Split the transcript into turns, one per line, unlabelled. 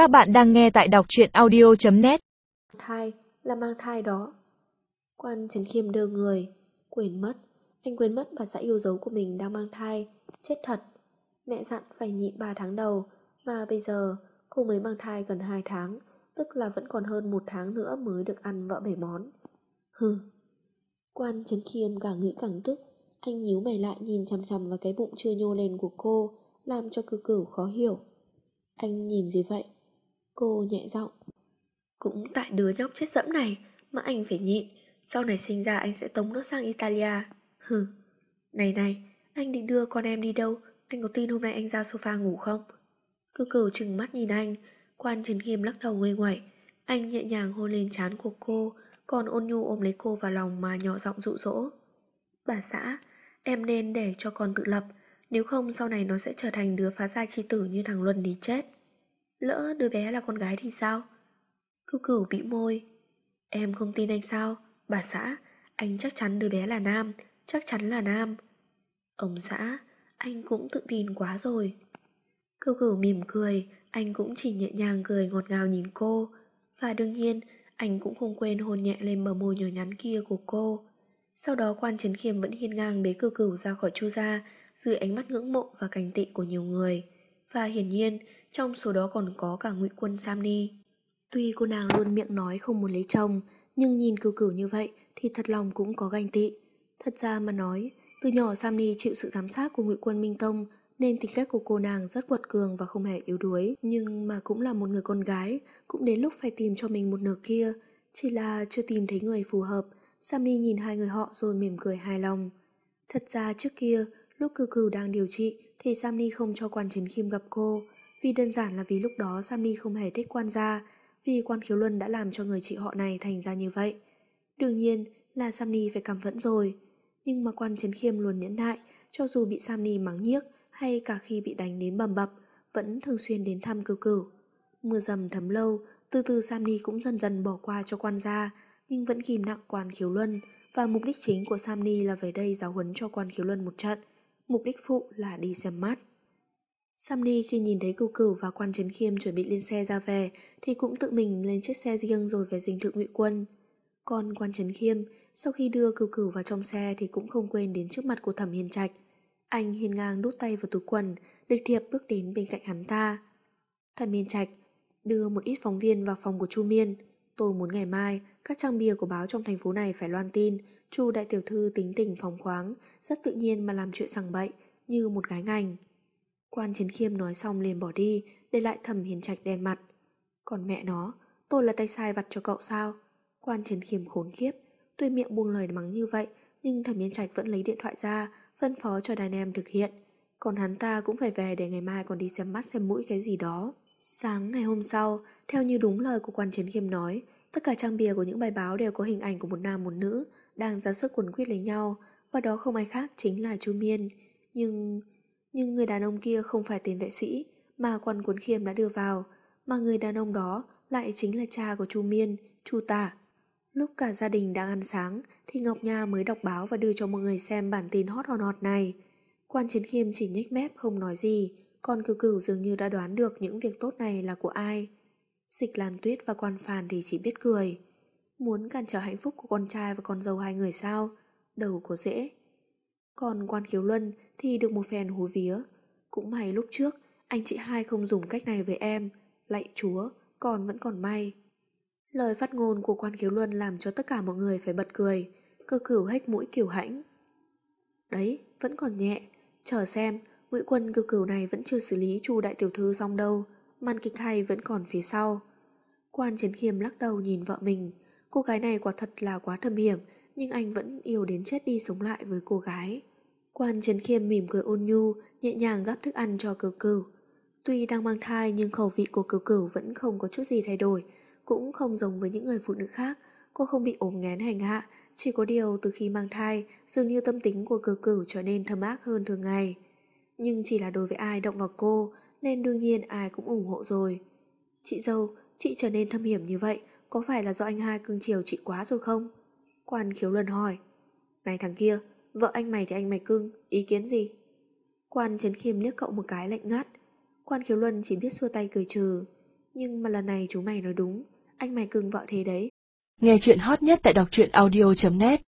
Các bạn đang nghe tại đọc truyện audio.net
Thai là mang thai đó. Quan Trần Khiêm đưa người, quên mất. Anh quên mất bà xã yêu dấu của mình đang mang thai. Chết thật. Mẹ dặn phải nhịn 3 tháng đầu, mà bây giờ cô mới mang thai gần 2 tháng, tức là vẫn còn hơn một tháng nữa mới được ăn vợ bảy món. Hừ. Quan Trấn Khiêm càng nghĩ càng tức, anh nhíu mày lại nhìn chằm chằm vào cái bụng chưa nhô lên của cô, làm cho cử cửu khó hiểu. Anh nhìn gì vậy? Cô nhẹ giọng. Cũng tại đứa nhóc chết dẫm này mà anh phải nhịn, sau này sinh ra anh sẽ tống nó sang Italia. Hừ. Này này, anh định đưa con em đi đâu? Anh có tin hôm nay anh ra sofa ngủ không? Cử chừng mắt nhìn anh, quan Trấn Khiêm lắc đầu nguôi ngoẩy. Anh nhẹ nhàng hôn lên trán của cô, còn ôn nhu ôm lấy cô vào lòng mà nhỏ giọng dụ dỗ. Bà xã, em nên để cho con tự lập, nếu không sau này nó sẽ trở thành đứa phá gia chi tử như thằng Luân đi chết. Lỡ đứa bé là con gái thì sao? Cưu cửu bị môi. Em không tin anh sao? Bà xã, anh chắc chắn đứa bé là nam, chắc chắn là nam. Ông xã, anh cũng tự tin quá rồi. Cưu cửu mỉm cười, anh cũng chỉ nhẹ nhàng cười ngọt ngào nhìn cô. Và đương nhiên, anh cũng không quên hôn nhẹ lên bờ môi nhỏ nhắn kia của cô. Sau đó quan trấn khiêm vẫn hiên ngang bế cưu cửu ra khỏi chu gia, dưới ánh mắt ngưỡng mộ và cảnh tị của nhiều người. Và hiển nhiên, trong số đó còn có cả ngụy quân Samni. Tuy cô nàng luôn miệng nói không muốn lấy chồng, nhưng nhìn cửu cửu như vậy thì thật lòng cũng có ganh tị. Thật ra mà nói, từ nhỏ Samni chịu sự giám sát của ngụy quân Minh Tông nên tính cách của cô nàng rất quật cường và không hề yếu đuối. Nhưng mà cũng là một người con gái, cũng đến lúc phải tìm cho mình một nửa kia. Chỉ là chưa tìm thấy người phù hợp, Samni nhìn hai người họ rồi mỉm cười hài lòng. Thật ra trước kia, lúc cư cư đang điều trị thì Sammy không cho quan chiến khiêm gặp cô. Vì đơn giản là vì lúc đó Sammy không hề thích quan gia, vì quan khiếu luân đã làm cho người chị họ này thành ra như vậy. Đương nhiên là Sammy phải cảm phẫn rồi. Nhưng mà quan chiến khiêm luôn nhẫn nại, cho dù bị Sammy mắng nhiếc hay cả khi bị đánh đến bầm bập, vẫn thường xuyên đến thăm cư cử. Mưa dầm thấm lâu, từ từ Sammy cũng dần dần bỏ qua cho quan gia, nhưng vẫn kìm nặng quan khiếu luân, và mục đích chính của Samni là về đây giáo huấn cho quan khiếu luân một trận. Mục đích phụ là đi xem mắt. Samni khi nhìn thấy cửu cửu và quan trấn khiêm chuẩn bị lên xe ra về thì cũng tự mình lên chiếc xe riêng rồi về dinh thự ngụy quân. Còn quan trấn khiêm sau khi đưa cửu cửu vào trong xe thì cũng không quên đến trước mặt của thẩm hiền trạch. Anh hiên ngang đút tay vào túi quần, địch thiệp bước đến bên cạnh hắn ta. Thẩm hiền trạch đưa một ít phóng viên vào phòng của Chu Miên. Tôi muốn ngày mai các trang bìa của báo trong thành phố này phải loan tin Chu đại tiểu thư tính tình phóng khoáng, rất tự nhiên mà làm chuyện sằng bậy như một gái ngành. Quan Chiến Khiêm nói xong liền bỏ đi, để lại thầm hiền trạch đen mặt. Còn mẹ nó, tôi là tay sai vặt cho cậu sao? Quan Chiến Khiêm khốn kiếp, tuy miệng buông lời mắng như vậy, nhưng thẩm hiền trạch vẫn lấy điện thoại ra, phân phó cho đàn em thực hiện. Còn hắn ta cũng phải về để ngày mai còn đi xem mắt xem mũi cái gì đó. Sáng ngày hôm sau, theo như đúng lời của quan Chiến Khiêm nói, tất cả trang bìa của những bài báo đều có hình ảnh của một nam một nữ đang ra sức quấn quyết lấy nhau, và đó không ai khác chính là Chu Miên. Nhưng nhưng người đàn ông kia không phải tên vệ sĩ mà quan cuốn khiêm đã đưa vào, mà người đàn ông đó lại chính là cha của Chu Miên, Chu Tả. Lúc cả gia đình đang ăn sáng thì Ngọc Nha mới đọc báo và đưa cho mọi người xem bản tin hot hòn hot này. Quan Chiến Khiêm chỉ nhếch mép không nói gì, còn cửu cửu dường như đã đoán được những việc tốt này là của ai. Dịch Lan Tuyết và quan Phàn thì chỉ biết cười. Muốn cản trở hạnh phúc của con trai và con dâu hai người sao? Đầu có dễ. Còn quan khiếu luân thì được một phen hú vía. Cũng may lúc trước anh chị hai không dùng cách này với em. Lạy chúa, còn vẫn còn may. Lời phát ngôn của quan khiếu luân làm cho tất cả mọi người phải bật cười. Cơ cửu hách mũi kiểu hãnh. Đấy, vẫn còn nhẹ. Chờ xem, ngụy quân cơ cửu này vẫn chưa xử lý chu đại tiểu thư xong đâu. Màn kịch hay vẫn còn phía sau. Quan Trấn Khiêm lắc đầu nhìn vợ mình. Cô gái này quả thật là quá thâm hiểm, nhưng anh vẫn yêu đến chết đi sống lại với cô gái. Quan Trấn Khiêm mỉm cười ôn nhu, nhẹ nhàng gắp thức ăn cho cửu cửu. Tuy đang mang thai nhưng khẩu vị của cửu cửu vẫn không có chút gì thay đổi, cũng không giống với những người phụ nữ khác. Cô không bị ốm nghén hành hạ, chỉ có điều từ khi mang thai, dường như tâm tính của cửu cửu trở nên thâm ác hơn thường ngày. Nhưng chỉ là đối với ai động vào cô, nên đương nhiên ai cũng ủng hộ rồi. Chị dâu, chị trở nên thâm hiểm như vậy, có phải là do anh hai cưng chiều chị quá rồi không? Quan khiếu luân hỏi. Này thằng kia, vợ anh mày thì anh mày cưng, ý kiến gì? Quan Trấn Khiêm liếc cậu một cái lạnh ngắt. Quan khiếu luân chỉ biết xua tay cười trừ. Nhưng mà lần này chú mày nói đúng, anh mày cưng vợ thế đấy.
Nghe chuyện hot nhất tại đọc truyện audio.net